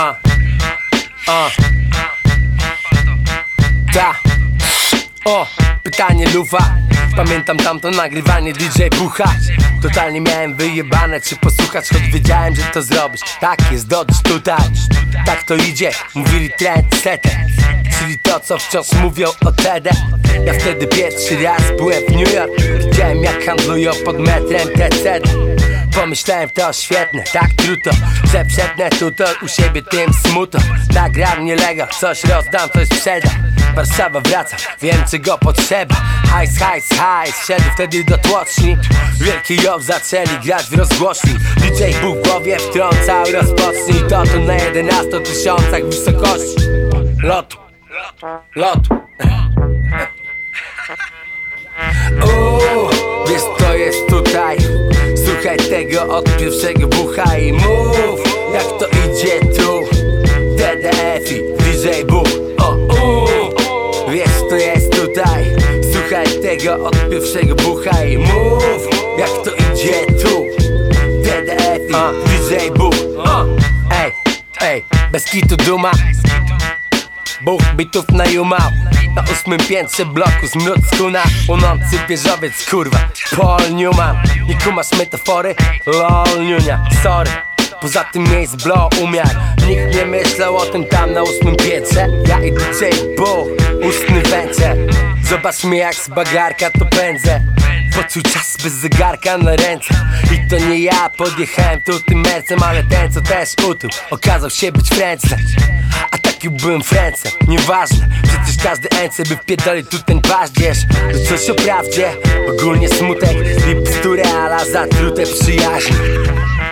A, ta, o, pytanie lufa Pamiętam tamto nagrywanie DJ Bucha Totalnie miałem wyjebane czy posłuchać Choć wiedziałem, że to zrobisz. Tak jest, dodż tutaj. Tak to idzie, mówili trendsetter. Czyli to, co wciąż mówią o TED Ja wtedy pierwszy raz byłem w New York. Widziałem jak handlują pod metrem TC Pomyślałem to świetne, tak truto Że przednę tuto u siebie tym smuto Nagram nielegal, coś rozdam, coś sprzedam. Warszawa wraca, wiem czego potrzeba. Hajs, hajs, hajs, szedł wtedy do tłoczni. Wielki job zaczęli grać w rozgłośni. DJ był w głowie, wtrącał, rozpocznij. To tu na 11 tysiącach wysokości. Lotu, lotu Słuchaj tego od pierwszego bucha i mów Jak to idzie tu. TDF i DJ Buch O, uuu, wiesz to jest tutaj? Słuchaj tego od pierwszego bucha i mów Jak to idzie tu. TDF i DJ Buch Ej, ej, bez kitu duma. Buch bitów na jumał Na ósmym piętrze bloku zmród skuna Płonący wieżowiec, kurwa Paul Newman. Nie kumasz metafory? Lol, niunia, sorry. Poza tym miejsc blow umiar. Nikt nie myślał o tym tam na ósmym piętrze. Ja i DJ Buch, ustny węcze Zobacz mnie jak z bagarka to pędzę. Poczuł czas bez zegarka na ręce? I to nie ja podjechałem tu tym mercem Ale ten co też utył Okazał się być Francem Taki byłem Francem, nieważne Przecież każdy NC by wpierdolił tu ten paździerz To coś o prawdzie, ogólnie smutek I bzdury ala zatrute przyjaźnie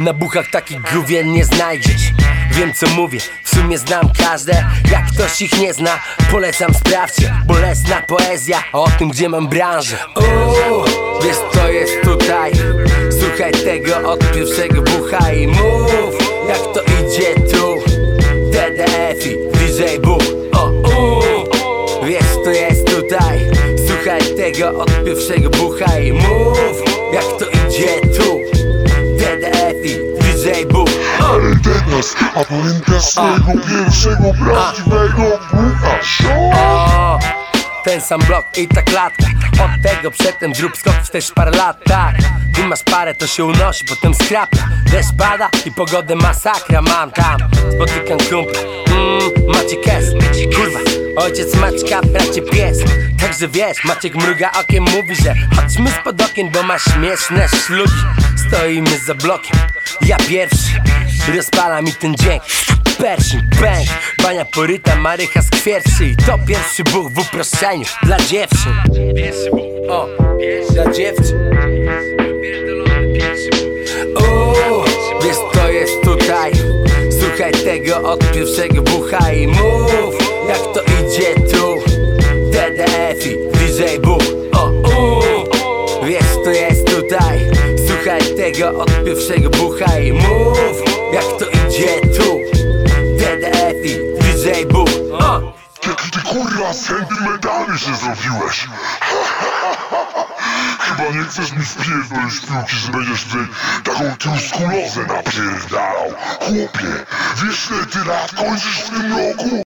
Na buchach takich gówien nie znajdziesz. Wiem co mówię, w sumie znam każde. Jak ktoś ich nie zna, polecam sprawdźcie Bolesna poezja o tym gdzie mam branżę. Uuu, wiesz to jest tutaj. Słuchaj tego od pierwszego bucha i mów Jak to idzie Tego od pierwszego bucha i mów Jak to idzie tu. TDF i DJ Buch Ale teraz, a pamiętasz swojego pierwszego prawdziwego bucha? Ten sam blok i ta klatka Od tego przedtem zrób skok w też parę lat, tak. Ty masz parę, to się unosi, potem skrapia Deszcz pada i pogodę masakra mam tam. Spotykam kumpla, mmm, Maciek S. Kurwa, ojciec Maćka, bracie pies. Także wiesz, Maciek mruga okiem, mówi, że Chodźmy spod okien, bo ma śmieszne szlugi. Stoimy za blokiem, ja pierwszy. Rozpala mi ten dźwięk Pershing, bang, bania poryta, marycha skwierczy. I to pierwszy buch w uproszczeniu dla dziewczyn. O, dla dziewczyn. Uuu, wiesz to jest tutaj. Słuchaj tego od pierwszego bucha i mów Jak to idzie tu. TDF i DJ Buch O, uuu, wiesz to jest tutaj. Słuchaj tego od pierwszego bucha i mów Jak to idzie tu TDF i DJ Jaki ty kurwa sentymentalny się zrobiłeś? Chyba nie chcesz mi wpierdolić w piłki, że będziesz tutaj taką truskulozę napierdalał. Chłopie, wiesz ile ty lat kończysz w tym roku?